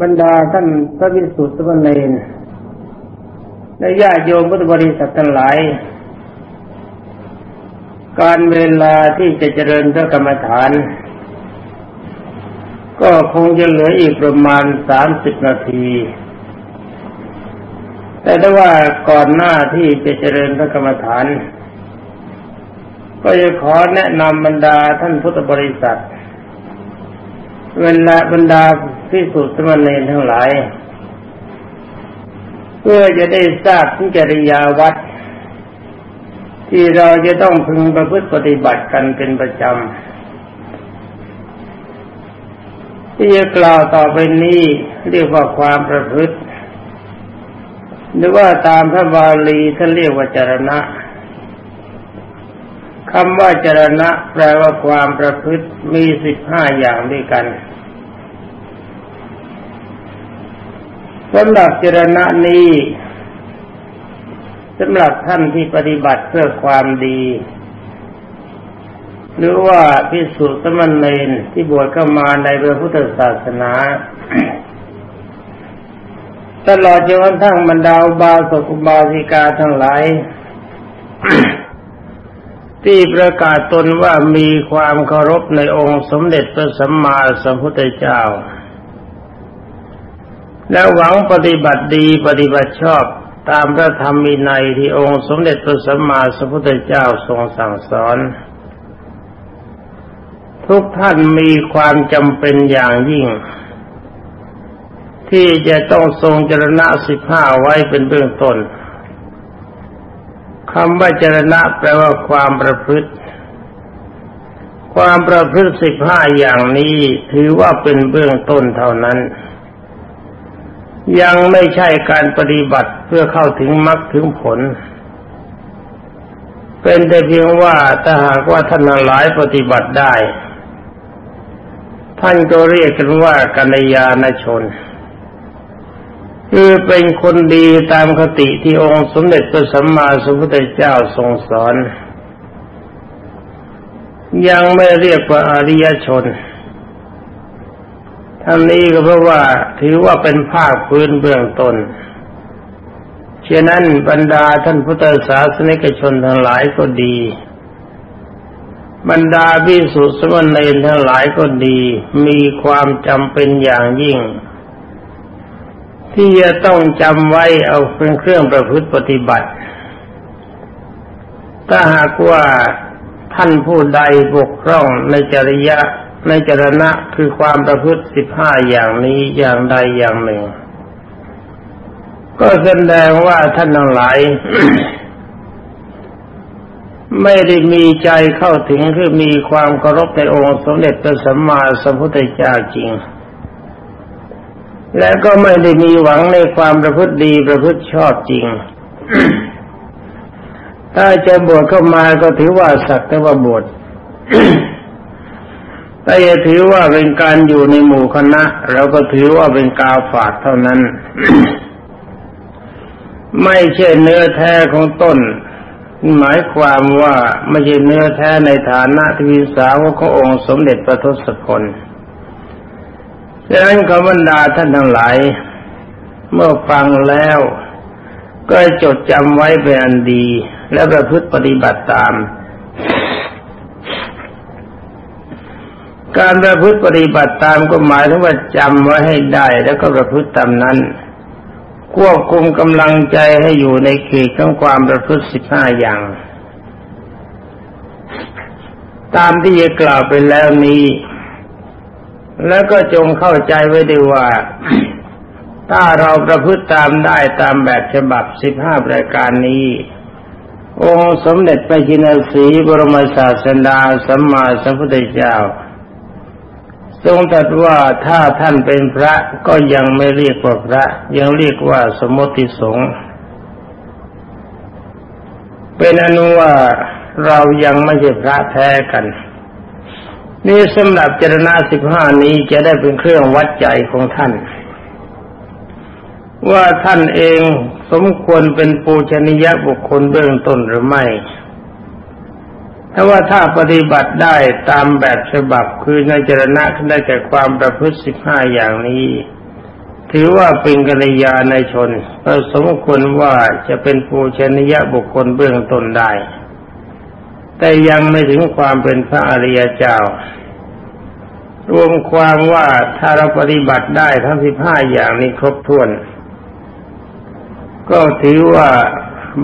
บรรดาท่านพระวิสุทธิสมณเณรและญาติโยมพุทธบริษัททั้งหลาย การเวลาที่จะเจริญพระกรรมฐาน ก็คงจะเหลืออีกประมาณสามสิบนาที แต่ถ้าว่าก่อนหน้าที่จะเจริญพระกรรมฐาน ก็จะขอแนะนำบรรดาท่านพุทธบริษัท เวลาบรรดา พิสุทธิสมณเณรทั้งหลาย เพื่อจะได้ทราบถึงจริยาวัด ที่เราจะต้องพึงประพฤติปฏิบัติกันเป็นประจำที่จะกล่าวต่อไปนี้เรียกว่าความประพฤติ หรือว่าตามพระบาลีท่านเรียกว่าจรณะคำว่าจรณะแปลว่าความประพฤติมีสิบห้าอย่างด้วยกัน สำหรับเจรณะนี้สำหรับท่านที่ปฏิบัติเพื่อความดี หรือว่าพิสุสมณเณรที่บวชเข้ามาในพระพุทธศาสนา ตลอดจนกระทั่งบรรดาบาสกุบาสิกาทั้งหลาย ที่ประกาศตนว่ามีความเคารพในองค์สมเด็จพระสัมมาสัมพุทธเจ้า และหวังปฏิบัติดีปฏิบัติชอบตามพระธรรมมีในที่องค์สมเด็จพระสัมมาสัมพุทธเจ้าทรงสั่งสอน ทุกท่านมีความจำเป็นอย่างยิ่ง ที่จะต้องทรงจรณะสิบห้าไว้เป็นเบื้องต้นคำว่าจรณะแปลว่าความประพฤติ ความประพฤติสิบห้าอย่างนี้ถือว่าเป็นเบื้องต้นเท่านั้น ยังไม่ใช่การปฏิบัติเพื่อเข้าถึงมรรคถึงผล เป็นแต่เพียงว่าถ้าหากว่าท่านหลายปฏิบัติได้ ท่านก็เรียกกันว่ากัญญาณชน คือเป็นคนดีตามคติที่องค์สมเด็จพระสัมมาสัมพุทธเจ้าทรงสอน ยังไม่เรียกว่าอริยชน ทั้งนี้ก็เพราะว่าถือว่าเป็นภาคพื้นเบื้องต้นเช่นนั้นบรรดาท่านพุทธศาสนิกชนทั้งหลายก็ดี บรรดาพิสุสมณีทั้งหลายก็ดี มีความจำเป็นอย่างยิ่ง ที่จะต้องจำไว้เอาเป็นเครื่องประพฤติปฏิบัติ ถ้าหากว่าท่านผู้ใดบกพร่องในจริยะ ในจรณะคือความประพฤติสิบห้าอย่างนี้อย่างใดอย่างหนึ่ง ก็แสดงว่าท่านทั้งหลาย ไม่ได้มีใจเข้าถึงคือมีความเคารพในองค์สมเด็จพระสัมมาสัมพุทธเจ้าจริง และก็ไม่ได้มีหวังในความประพฤติดีประพฤติชอบจริง ถ้าจะบวชเข้ามาก็ถือว่าสักแต่ว่าบวช ถ้าจะถือว่าเป็นการอยู่ในหมู่คณะเราก็ถือว่าเป็นกาฝากเท่านั้น ไม่ใช่เนื้อแท้ของต้น หมายความว่าไม่ใช่เนื้อแท้ในฐานะที่วิสาวขององค์สมเด็จพระทศพลดังนั้นขบรรดาท่านทั้งหลาย เมื่อฟังแล้ว ก็จดจำไว้เป็นอันดี และประพฤติปฏิบัติตาม การประพฤติปฏิบัติตามก็หมายถึงว่าจำไว้ให้ได้แล้วก็ประพฤติตามนั้น ควบคุมกำลังใจให้อยู่ในเขตของความประพฤติสิบห้าอย่าง ตามที่จะกล่าวไปแล้วนี้ แล้วก็จงเข้าใจไว้ด้วยว่า ถ้าเราประพฤติตามได้ตามแบบฉบับสิบห้าประการนี้องค์สมเด็จพระจินสีบรมศาสดาสัมมาสัมพุทธเจ้า ทรงตรัสว่าถ้าท่านเป็นพระก็ยังไม่เรียกว่าพระ ยังเรียกว่าสมมติสงฆ์เป็นอนุว่าเรายังไม่ใช่พระแท้กัน นี่สำหรับเจรณาสิบห้านี้จะได้เป็นเครื่องวัดใจของท่าน ว่าท่านเองสมควรเป็นปูชนียบุคคลเบื้องต้นหรือไม่ ถ้าว่าถ้าปฏิบัติได้ตามแบบฉบับคือในจรณะได้แก่ความประพฤติสิบห้าอย่างนี้ ถือว่าเป็นกัลยาณชนก็สมควรว่าจะเป็นปูชนียบุคคลเบื้องต้นได้ แต่ยังไม่ถึงความเป็นพระอริยเจ้า รวมความว่าถ้าเราปฏิบัติได้ทั้งสิบห้าอย่างนี้ครบถ้วน ก็ถือว่า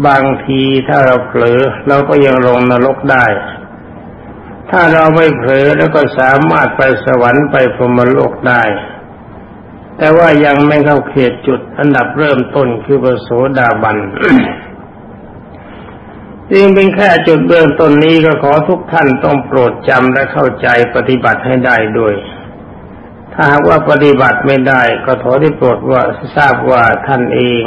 บางทีถ้าเราเผลอเราก็ยังลงนรกได้ ถ้าเราไม่เผลอแล้วก็สามารถไปสวรรค์ไปพรหมโลกได้ แต่ว่ายังไม่เข้าเขตจุดอันดับเริ่มต้นคือปโสดาบันจึงเป็นแค่จุดเบื้องต้นนี้ก็ขอทุกท่านต้องโปรดจำและเข้าใจปฏิบัติให้ได้ด้วยถ้าหากว่าปฏิบัติไม่ได้ก็ขอที่โปรดว่าทราบว่าท่านเอง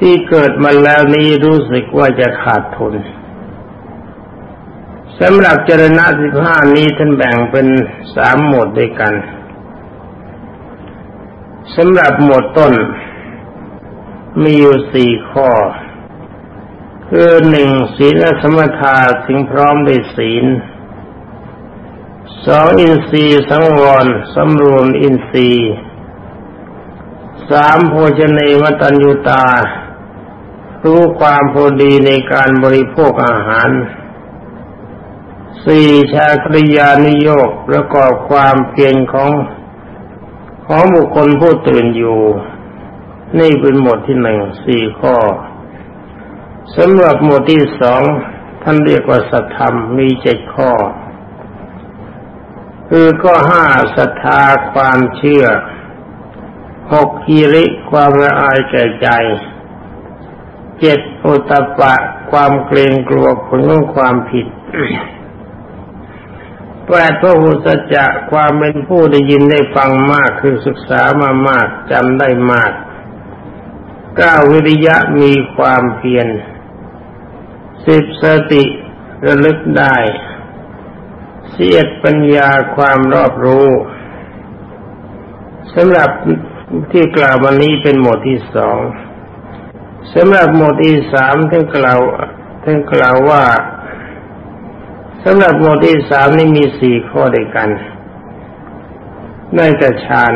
ที่เกิดมาแล้วนี้รู้สึกว่าจะขาดทุนสำหรับเจรณะสิบห้านี้ท่านแบ่งเป็นสามหมวดด้วยกันสำหรับหมวดต้น มีอยู่สี่ข้อ คือหนึ่งศีลสมถะถึงพร้อมด้วยศีลสองอินทรีย์สังวรสำรวมอินทรีย์สามโภชเนวตัญญูตา รู้ความพอดีในการบริโภคอาหารสี่ชาคริยานิโยกประกอบความเพียรของของบุคคลผู้ตื่นอยู่ นี่เป็นหมวดที่หนึ่งสี่ข้อสำหรับหมวดที่สองท่านเรียกว่าสัทธรรมมีเจ็ดข้อ คือข้อห้าศรัทธาความเชื่อหกคีริความละอายแก่ใจ เจ็ดอุตปะความเกรงกลัวผลของความผิดแปดพระหุสจะความเป็นผู้ได้ยินได้ฟังมากคือศึกษามามากจำได้มากเก้าวิริยะมีความเพียรสิบสติระลึกได้เสียดปัญญาความรอบรู้สำหรับที่กล่าววันนี้เป็นหมวดที่สอง สำหรับหมวดที่สามท่านกล่าวท่านกล่าวว่าสำหรับหมวดที่สามนี่มีสี่ข้อด้วยกันในกระชาน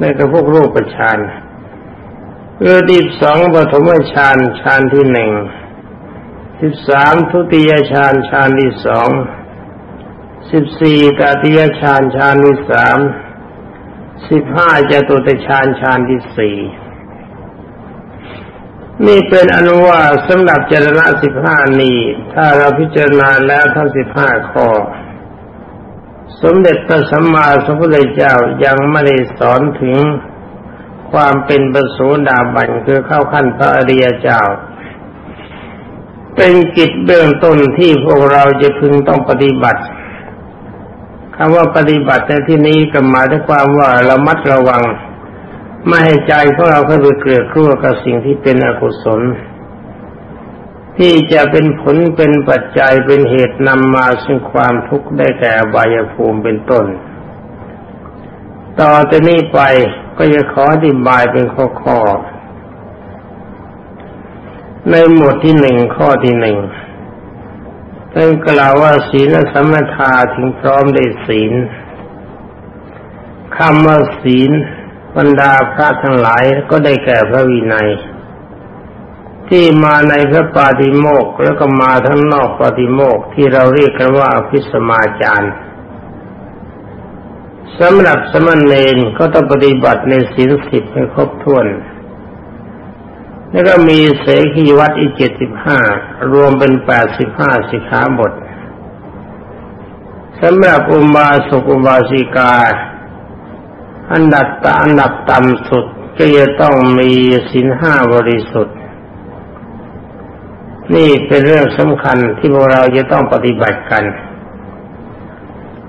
ในกระพวกรูปประชานเรือดีสองปฐมฌานฌานที่หนึ่งสิบสามทุติยฌานฌานที่สองสิบสี่ตติยฌานฌานที่สามสิบห้าจตุตฌานฌานที่สี่ นี่เป็นอนุว่าสำหรับเจรณะสิบห้านี้ ถ้าเราพิจารณาแล้วทั้งสิบห้าข้อ สมเด็จพระสัมมาสัมพุทธเจ้ายังไม่ได้สอนถึงความเป็นประสูดาบันคือเข้าขั้นพระอริยเจ้า เป็นกิจเบื้องต้นที่พวกเราจะพึงต้องปฏิบัติคำว่าปฏิบัติในที่นี้ก็หมายถึงความว่าเรามัดระวัง ไม่ให้ใจของเราเข้าไปเกลือกลัวกับสิ่งที่เป็นอกุศล ที่จะเป็นผลเป็นปัจจัยเป็นเหตุนำมาซึ่งความทุกข์ได้แก่บายภูมิเป็นต้น ต่อจากนี้ไปก็จะขออธิบายเป็นข้อๆในหมวดที่หนึ่งข้อที่หนึ่งท่านกล่าวว่าศีลสัมมาทาถึงพร้อมได้ศีลคำว่าศีล บรรดาพระทั้งหลายก็ได้แก่พระวินัย ที่มาในพระปาติโมกแล้วก็มาทั้งนอกปาติโมกที่เราเรียกกันว่าพิสมาจารย์สำหรับสมณเณรก็ต้องปฏิบัติในศีลสิบให้ครบถ้วน แล้วก็มีเสขีวัดอีกเจ็ดสิบห้ารวมเป็นแปดสิบห้าสิกขาบทสำหรับอุบาสกอุบาสิกา อันดับตอันดับต่ำสุดก็จะต้องมีศีลห้าบริสุทธิ์ นี่เป็นเรื่องสำคัญที่พวกเราจะต้องปฏิบัติกัน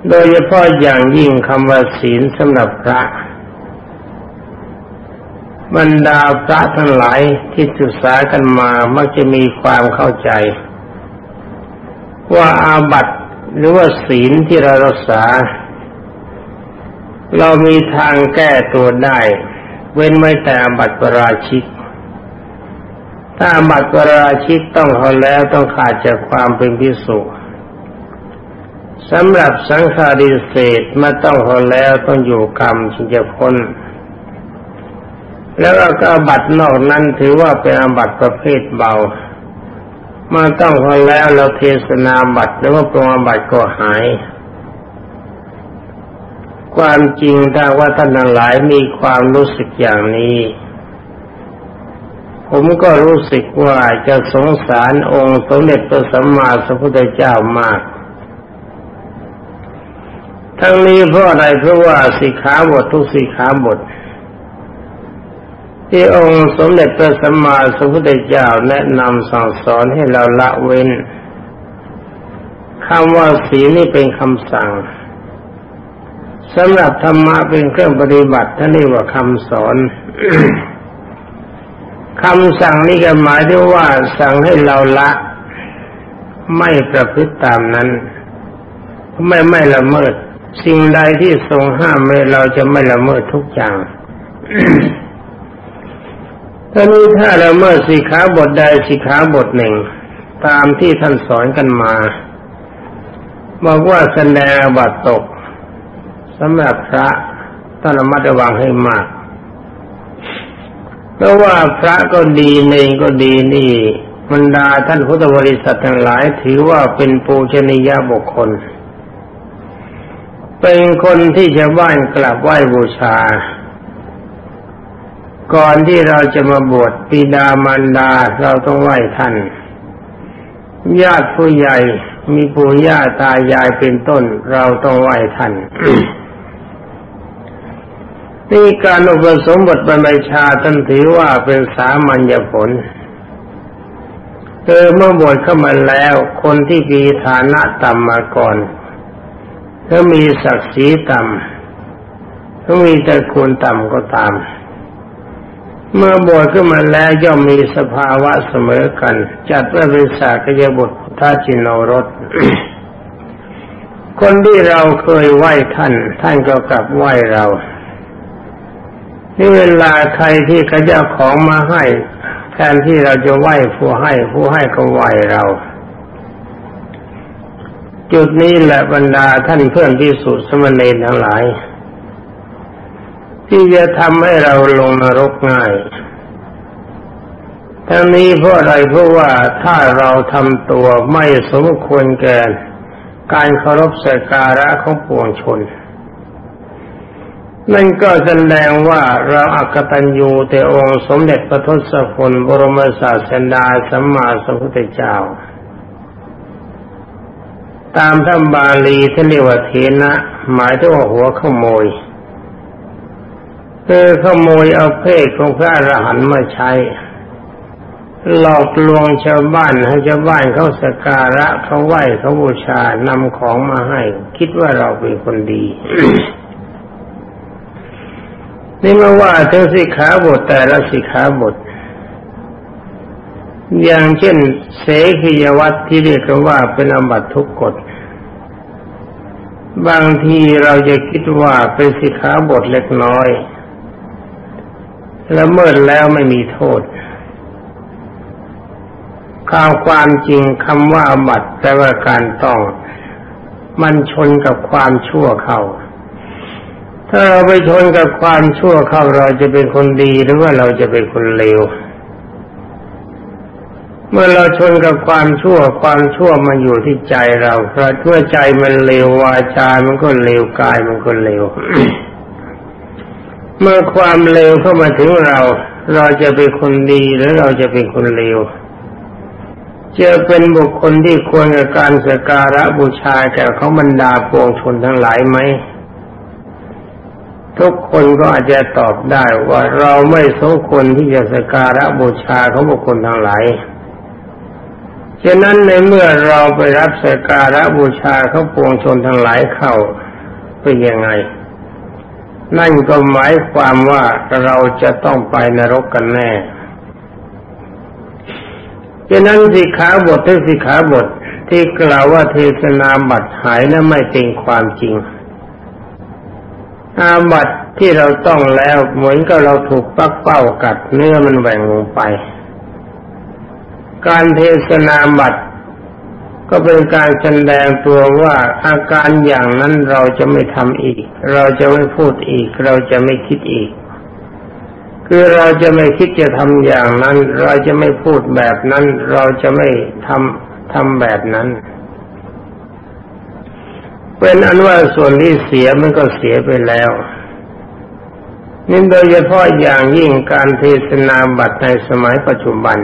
โดยเฉพาะอย่างยิ่งคำว่าศีลสำหรับพระ บรรดาพระทั้งหลายที่ศึกษากันมามักจะมีความเข้าใจ ว่าอาบัตหรือว่าศีลที่เรารักษา เรามีทางแก้ตัวได้ เว้นไม่แต่บัตรปราชิก ถ้าบัตรปราชิกต้องเขาแล้วต้องขาดจากความเป็นพิสุสำหรับสังขาริเศษมาต้องเขาแล้วต้องอยู่กรรมจึงจะพ้นแล้วก็อาบัตนอกนั้นถือว่าเป็นอาบัตประเภทเบา มาต้องพอแล้วเราเทศนาบัตรหรือว่าปรงอาบัตก็หาย ความจริงถ้าว่าท่านหลายมีความรู้สึกอย่างนี้ ผมก็รู้สึกว่าจะสงสารองค์สมเด็จพระสัมมาสัมพุทธเจ้ามาก ทั้งนี้เพราะอะไรเพราะว่าสิขาบททุกสิขาบทที่องค์สมเด็จพระสัมมาสัมพุทธเจ้าแนะนำสั่งสอนให้เราละเว้นคำว่าสีนี่เป็นคำสั่ง สำหรับธรรมะเป็นเครื่องปฏิบัติท่านเรียกว่าคำสอนคำสั่งนี่ก็หมายถึงว่าสั่งให้เราละ ไม่ประพฤติตามนั้น ไม่ไม่ละเมิด สิ่งใดที่ทรงห้ามไม่เราจะไม่ละเมิดทุกอย่างตอนนี้ถ้าเราเมื่อสิขาบทใดสิขาบทหนึ่ง ตามที่ท่านสอนกันมา บอกว่าแสดงบัตตก สำหรับพระต้องระมัดระวังให้มาก เพราะว่าพระก็ดีเนงก็ดีนี่บรรดาท่านพุทธบริษัททั้งหลายถือว่าเป็นปูชนียบุคคล เป็นคนที่จะไหว้กลับไหว้บูชา ก่อนที่เราจะมาบวชปิดามารดาเราต้องไหว้ท่าน ญาติผู้ใหญ่มีปู่ย่าตายายเป็นต้น เราต้องไหว้ท่าน นี่การอุปสมบทบรรพชาท่านถือว่าเป็นสามัญญผลเออเมื่อบวชเข้ามาแล้วคนที่มีฐานะต่ำมาก่อนถ้ามีศักดิ์ศรีต่ำถ้ามีตระกูลต่ำก็ตาม เมื่อบวชขึ้นมาแล้วย่อมมีสภาวะเสมอกัน จัดว่าเป็นสากยบุตรท่าจินโนรสคนที่เราเคยไหว้ท่าน ท่านก็กลับไหว้เรา นี่เวลาใครที่เขาจะของมาให้แทนที่เราจะไหว้ผู้ให้ผู้ให้ก็ไหว้เรา จุดนี้แหละบรรดาท่านเพื่อนที่สุดสมณีทั้งหลาย ที่จะทำให้เราลงนรกง่ายทั้งนี้เพราะอะไรเพราะว่าถ้าเราทำตัวไม่สมควรแก่การเคารพสักการะของปวงชน นั่นก็แสดงว่าเราอักตันยูแต่องค์สมเด็จพระทศพลบรมศาสดาสัมมาสัมพุทธเจ้า ตามท่านบาลีที่เรียกว่าเทนะ หมายถึงหัวขโมยคือขโมยเอาเพศของพระอรหันต์มาใช้ หลอกลวงชาวบ้านให้ชาวบ้านเขาสการะเขาไหว้เขาบูชานำของมาให้ คิดว่าเราเป็นคนดี นี่มาว่าถึงสิขาบทแต่ละสิขาบท อย่างเช่น เสขียวัตที่เรียกว่าเป็นอบัตทุกกฎ บางทีเราจะคิดว่าเป็นสิขาบทเล็กน้อยละเมิดแล้วไม่มีโทษข่าวความจริงคำว่าบัตแปลว่าการต้อง มันชนกับความชั่วเข้า ถ้าเราไปชนกับความชั่วเข้าเราจะเป็นคนดีหรือว่าเราจะเป็นคนเลว เมื่อเราชนกับความชั่วความชั่วมันอยู่ที่ใจเราเพราะเมื่อใจมันเลววาจา มันก็เลวกายมันก็เลว เมื่อความเลวเข้ามาถึงเรา เราจะเป็นคนดีหรือเราจะเป็นคนเลวจะเป็นบุคคลที่ควรกับการสการะบูชาแก่เขาบรรดาปวงชนทั้งหลายไหม ทุกคนก็อาจจะตอบได้ว่าเราไม่สมควรที่จะสการะบูชาเขาบุคคลทั้งหลายฉะนั้นในเมื่อเราไปรับสการะบูชาเขาปวงชนทั้งหลายเข้าเป็นยังไง นั่นก็หมายความว่าเราจะต้องไปนรกกันแน่ฉะนั้นสิขาบทที่สิขาบทที่กล่าวว่าเทศนาบัตรหายนั้นไม่เป็นความจริง อาบัตที่เราต้องแล้วเหมือนกับเราถูกปักเป้ากัดเนื้อมันแหว่งลงไป การเทศนาบัตก็เป็นการแสดงตัวว่าอาการอย่างนั้นเราจะไม่ทำอีก เราจะไม่พูดอีก เราจะไม่คิดอีก คือเราจะไม่คิดจะทำอย่างนั้น เราจะไม่พูดแบบนั้น เราจะไม่ทำทำแบบนั้น เป็นอันว่าส่วนที่เสียมันก็เสียไปแล้วนี่โดยเฉพาะอย่างยิ่งการเทศนาบัตรในสมัยปัจจุบัน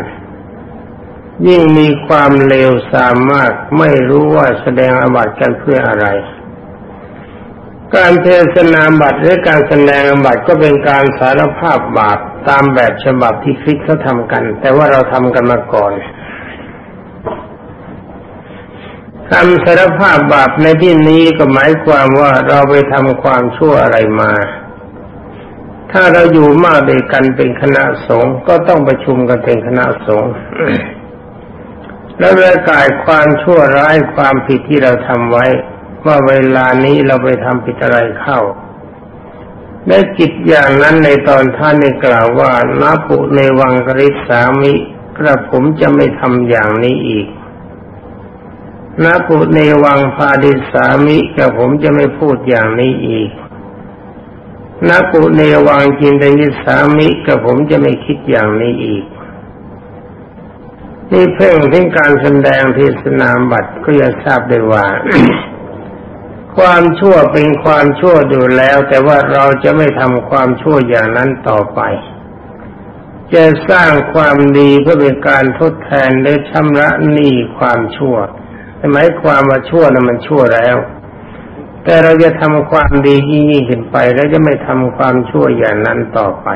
ยิ่งมีความเลวทรามมากไม่รู้ว่าแสดงอบัตกันเพื่ออะไร การเทศนาบัตรหรือการแสดงอบัตก็เป็นการสารภาพบาปตามแบบฉบับที่คริสเขาทำกัน แต่ว่าเราทำกันมาก่อน คำสารภาพบาปในที่นี้ก็หมายความว่าเราไปทำความชั่วอะไรมา ถ้าเราอยู่มากด้วยกันเป็นคณะสงฆ์ก็ต้องประชุมกันเป็นคณะสงฆ์แล้วประกาศความชั่วร้ายความผิดที่เราทำไว้ ว่าเวลานี้เราไปทำผิดอะไรเข้าได้จิตอย่างนั้นในตอนท่านได้กล่าวว่านาปุในวังกริสามิกระผมจะไม่ทำอย่างนี้อีก นาปุในวังพาดิสามิกระผมจะไม่พูดอย่างนี้อีกนักุเนวังจินตยิสามิกับผมจะไม่คิดอย่างนี้อีก นี่เพ่งถึงการแสดงเทศนามบัตรก็จะทราบได้ว่า ความชั่วเป็นความชั่วอยู่แล้ว แต่ว่าเราจะไม่ทำความชั่วอย่างนั้นต่อไปจะสร้างความดีเพื่อเป็นการทดแทนและชำระหนี้ความชั่ว หมายความว่าชั่วนั้นมันชั่วแล้ว แต่เราจะทำความดียิ่งขึ้นไป แล้วจะไม่ทำความชั่วอย่างนั้นต่อไป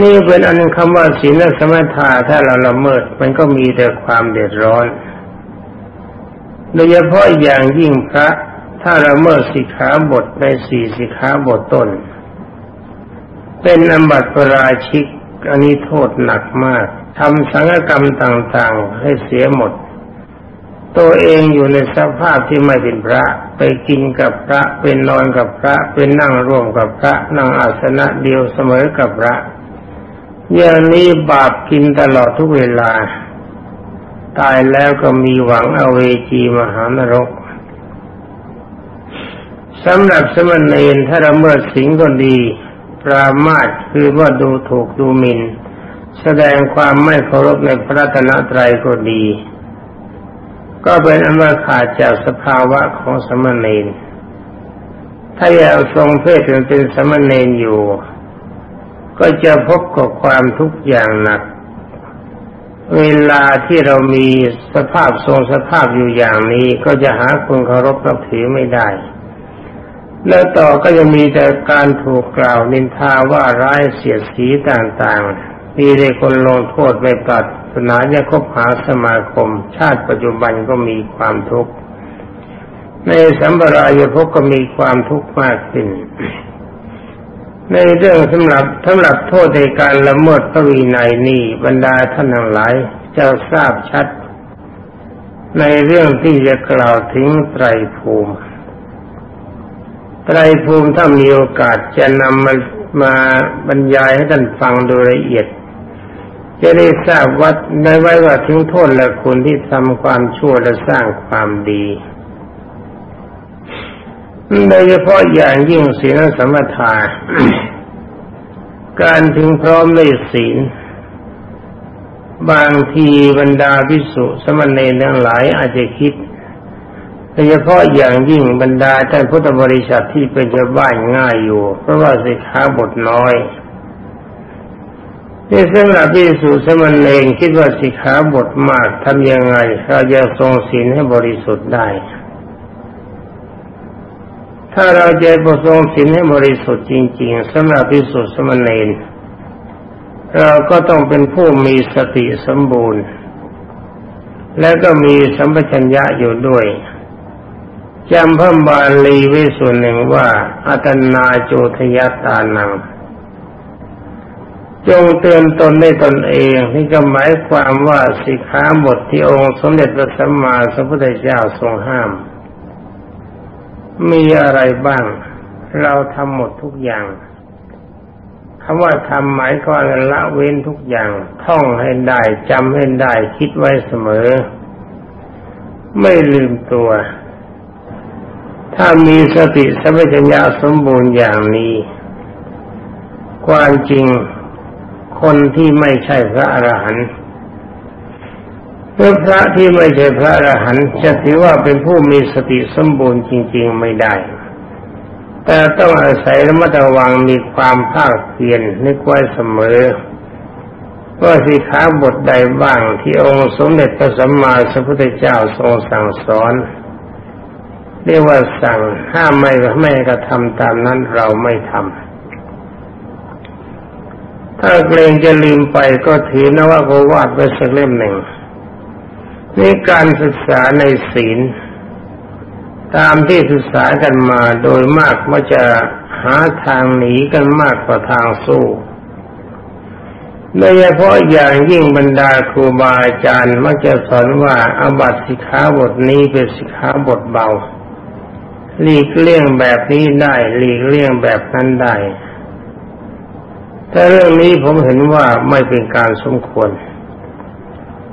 นี่เป็นอันคำว่าศีลสมถะถ้าเราละเมิด มันก็มีแต่ความเดือดร้อน โดยเฉพาะอย่างยิ่งพระ ถ้าละเมิดสิกขาบทในสี่สิกขาบทต้น เป็นอบัติปราชิก อันนี้โทษหนักมากทำสังฆกรรมต่างๆ ให้เสียหมด ตัวเองอยู่ในสภาพที่ไม่เป็นพระ ไปกินกับพระเป็นนอนกับพระเป็นนั่งร่วมกับพระนั่งอาสนะเดียวเสมอกับพระ อย่างนี้บาปกินตลอดทุกเวลา ตายแล้วก็มีหวังเอาเวจีมหานรกสำหรับสมณเณรถ้าละเมิดสิงก็ดี ปรามาสคือว่าดูถูกดูหมิน่น แสดงความไม่เคารพในพระตนตรัยก็ดี ก็เป็นอันว่าขาดจากสภาวะของสมณเณรถ้าอยากทรงเพศเป็นสมณเณรอยู่ ก็จะพบกับความทุกข์อย่างหนัก เวลาที่เรามีสภาพทรงสภาพอยู่อย่างนี้ก็จะหาคนเคารพนับถือไม่ได้ แล้วต่อก็จะมีแต่การถูกกล่าวนินทาว่าร้ายเสียดสีต่างๆ มีแต่คนลงโทษไม่ปัดสนาจะคบหาสมาคม ชาติปัจจุบันก็มีความทุกข์ ในสัมปรายภพก็มีความทุกข์มากขึ้น ในเรื่องสำหรับสำหรับโทษในการละเมิดพระวินัยนี้บรรดาท่านทั้งหลายจะทราบชัด ในเรื่องที่จะกล่าวถึงไตรภูมิ ไตรภูมิถ้ามีโอกาสจะนำมามาบรรยายให้ท่านฟังโดยละเอียด จะได้ทราบวัดได้ไว้ว่าถึงโทษและคุณที่ทำความชั่วและสร้างความดีโดยเฉพาะอย่างยิ่งศีลสมถะการถึงพร้อมด้วยศีล บางทีบรรดาพิสุสมณีทั้งหลายอาจจะคิด โดยเฉพาะอย่างยิ่งบรรดาท่านพุทธบริษัทที่เป็นชาวบ้านง่ายอยู่ เพราะว่าสิกขาบทน้อยนี่สำหรับพิสูจน์สมณเองคิดว่าสิกขาบทมากทำยังไงเราจะทรงศีลให้บริสุทธิ์ได้ ถ้าเราจะประทรงศีลให้บริสุทธิ์จริง ๆสำหรับพิสูจน์สมณเณรเราก็ต้องเป็นผู้มีสติสมบูรณ์ และก็มีสัมปชัญญะอยู่ด้วย จำพระบาลีไว้ส่วนหนึ่งว่า อัตนาโจทยตานัง จงเตือนตนในตนเองนี่ก็หมายความว่าสิกขาบทที่องค์สมเด็จพระสัมมาสัมพุทธเจ้าทรงห้าม มีอะไรบ้าง เราทำหมดทุกอย่างคำว่าทำหมายความละเว้นทุกอย่าง ท่องให้ได้จำให้ได้คิดไว้เสมอ ไม่ลืมตัว ถ้ามีสติสัมปชัญญะสมบูรณ์อย่างนี้ ความจริงคนที่ไม่ใช่พระอรหันต์หรือพระที่ไม่ใช่พระอรหันต์จะถือว่าเป็นผู้มีสติสมบูรณ์จริง ๆไม่ได้ แต่ต้องอาศัยระมัดระวังมีความภาคเพียรนึกไว้เสมอว่าสิขาบทใดบ้างที่องค์สมเด็จพระสัมมาสัมพุทธเจ้าทรงสั่งสอน เรียกว่าสั่งห้ามไม่ไม่กระทำตามนั้นเราไม่ทำถ้าเกรงจะลืมไปก็ถือนะว่าโกวาดไว้สักเล่มหนึ่งนี่การศึกษาในศีล ตามที่ศึกษากันมาโดยมากว่าจะหาทางหนีกันมากกว่าทางสู้โดยเฉพาะอย่างยิ่งบรรดาครูบาอาจารย์มักจะสอนว่าอาบัติสิกขาบทนี้เป็นสิกขาบทเบา หลีกเลี่ยงแบบนี้ได้หลีกเลี่ยงแบบนั้นได้แต่เรื่องนี้ผมเห็นว่าไม่เป็นการสมควร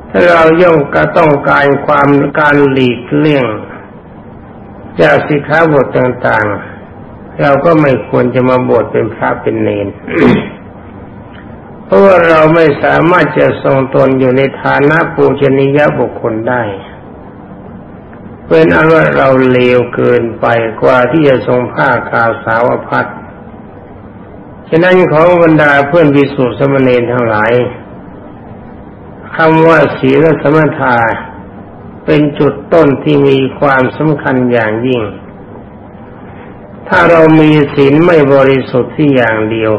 ถ้าเราย่อมกระต้องการความการหลีกเลี่ยง จากสิกขาบทต่างๆ เราก็ไม่ควรจะมาบวชเป็นพระเป็นเนรเพราะว่าเราไม่สามารถจะทรงตนอยู่ในฐานะปูชนียบุคคลได้ เป็นอันว่าเราเลวเกินไปกว่าที่จะทรงผ้าขาวสาวพัดฉะนั้นของบรรดาเพื่อนวิสุทธิสมณีทั้งหลายคำว่าศีลสมถะเป็นจุดต้นที่มีความสำคัญอย่างยิ่ง ถ้าเรามีศีลไม่บริสุทธิ์ที่อย่างเดียว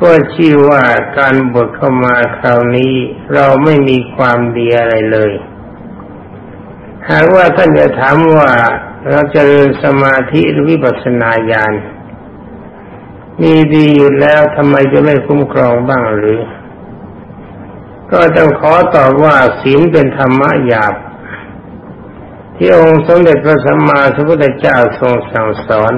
ก็ชื่อว่าการบวชเข้ามาคราวนี้เราไม่มีความดีอะไรเลย หากว่าท่านจะถามว่าเราจะเรียนสมาธิหรือวิปัสสนาญาณมีดีอยู่แล้วทำไมจะไม่คุ้มครองบ้างหรือ ก็ต้องขอตอบว่าศีลเป็นธรรมะหยาบ ที่องค์สมเด็จพระสัมมาสัมพุทธเจ้าทรงสั่งสอน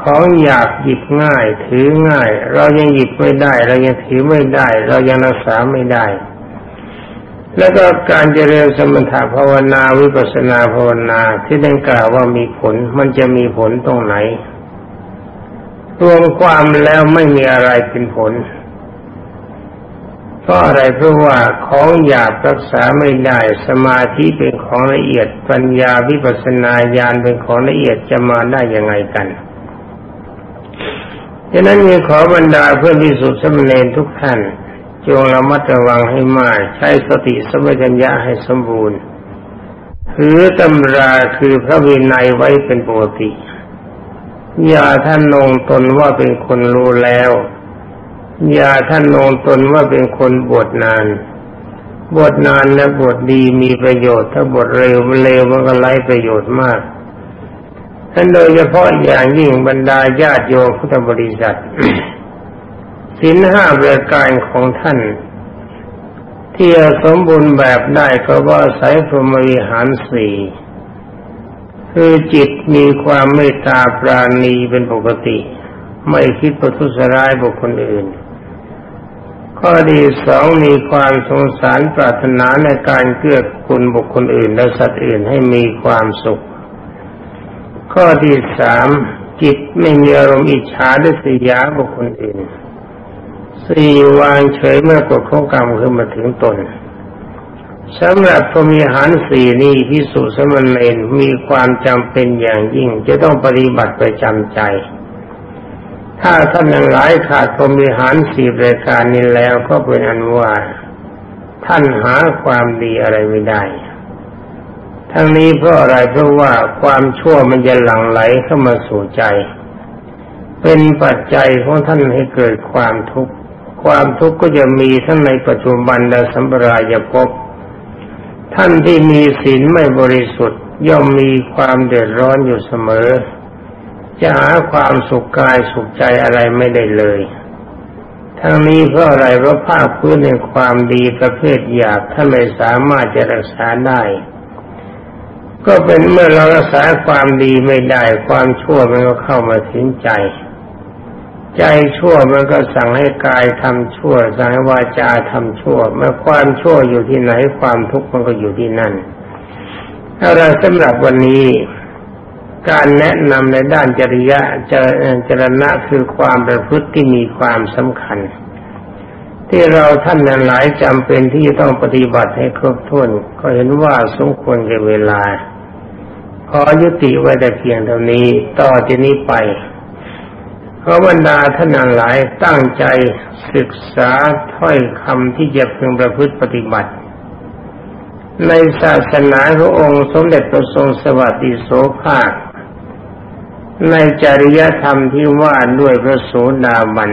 ของหยาบหยิบง่ายถือง่าย เรายังหยิบไม่ได้ เรายังถือไม่ได้ เรายังรักษาไม่ได้ แล้วก็การเจริญสมถภาวนาวิปัสนาภาวนาที่ได้กล่าวว่ามีผลมันจะมีผลตรงไหน รวมความแล้วไม่มีอะไรเป็นผลพราะอะไรเพราะว่าของหยาบรักษาไม่ได้สมาธิเป็นของละเอียดปัญญาวิปัสนาญาณเป็นของละเอียดจะมาได้ยังไงกันดังนั้นมีขอบรรดาเพื่อนพิสุทธิสมณีทุกท่าน จงระมัดระวังให้มาก ใช้สติสมัญญะให้สมบูรณ์ถือตำราคือพระวินัยไว้เป็นปกติ อย่าท่านนงตนว่าเป็นคนรู้แล้ว อย่าท่านองตนว่าเป็นคนบวชนาน บวชนานและบวชดีมีประโยชน์ ถ้าบวชเร็วเร็วมันก็ไร้ประโยชน์มากท่านโดยเฉพาะอย่างยิ่งบรรดาญาติโยมพุทธบริษัท สินห้าประการของท่าน ที่สมบูรณ์แบบได้ก็ว่าสายพรมวิหารสี่คือจิตมีความเมตตาปราณีเป็นปกติ ไม่คิดประทุษร้ายบุคคลอื่น ข้อดีสองมีความสงสารปรารถนาในการเกื้อกูลบุคคลอื่น และสัตว์อื่นให้มีความสุข ข้อที่สามจิตไม่มีอารมณ์อิจฉาหรือสียาบุคคลอื่น สี่วางเฉยเมื่อกฎของกรรมขึ้นมาถึงตนสำหรับพมีหารสี่นี้พิสุสมณเณรมีความจำเป็นอย่างยิ่ง จะต้องปฏิบัติไปจำใจ ถ้าท่านยังหลายขาดพมิหารสี่รายการนี้แล้วก็เป็นอันว่า ท่านหาความดีอะไรไม่ได้ ทั้งนี้เพราะอะไรเพราะว่าความชั่วมันจะหลั่งไหลเข้ามาสู่ใจ เป็นปัจจัยของท่านให้เกิดความทุกข์ ความทุกข์ก็จะมีทั้งในปัจจุบันและสัมปรายภพท่านที่มีศีลไม่บริสุทธิ์ย่อมมีความเดือดร้อนอยู่เสมอ จะหาความสุขกายสุขใจอะไรไม่ได้เลย ทั้งนี้เพราะอะไรเพราะภาคพื้นในความดีประเภทหยาบถ้านไม่สามารถจะรักษาได้ ก็เป็นเมื่อเรารักษาความดีไม่ได้ความชั่วมันก็เข้ามาถึงใจ ใจชั่วมันก็สั่งให้กายทำชั่ว สั่งให้วาจาทำชั่ว เมื่อความชั่วอยู่ที่ไหนความทุกข์มันก็อยู่ที่นั่นอะไรสำหรับวันนี้ การแนะนำในด้านจริยะจจรณะคือความประพฤติที่มีความสำคัญ ที่เราท่านหลายจำเป็นที่ต้องปฏิบัติให้ครบถ้วน ก็เห็นว่าสมควรแก่เวลา ขอยุติไว้แต่เพียงเท่านี้ต่อจากนี้ไป ขอบรรดาท่านนั้นหลายตั้งใจศึกษาถ้อยคำที่จะพึงประพฤติปฏิบัติ ในศาสนาขององค์สมเด็จพระทรงสวัสดิโสภาค ในจริยธรรมที่ว่าด้วยพระโสดาบัน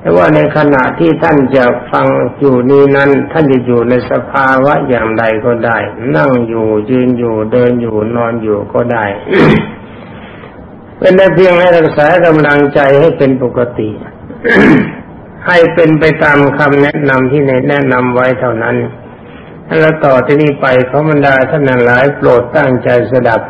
แต่ว่าในขณะที่ท่านจะฟังอยู่นี้นั้น ท่านจะอยู่ในสภาวะอย่างใดก็ได้ นั่งอยู่ยืนอยู่เดินอยู่นอนอยู่ก็ได้ เป็นได้เพียงให้รักษากำลังใจให้เป็นปกติ ให้เป็นไปตามคำแนะนำที่ในแนะนำไว้เท่านั้น แล้วต่อที่นี้ไปเขาบรรดาท่านหลายโปรดตั้งใจสดับ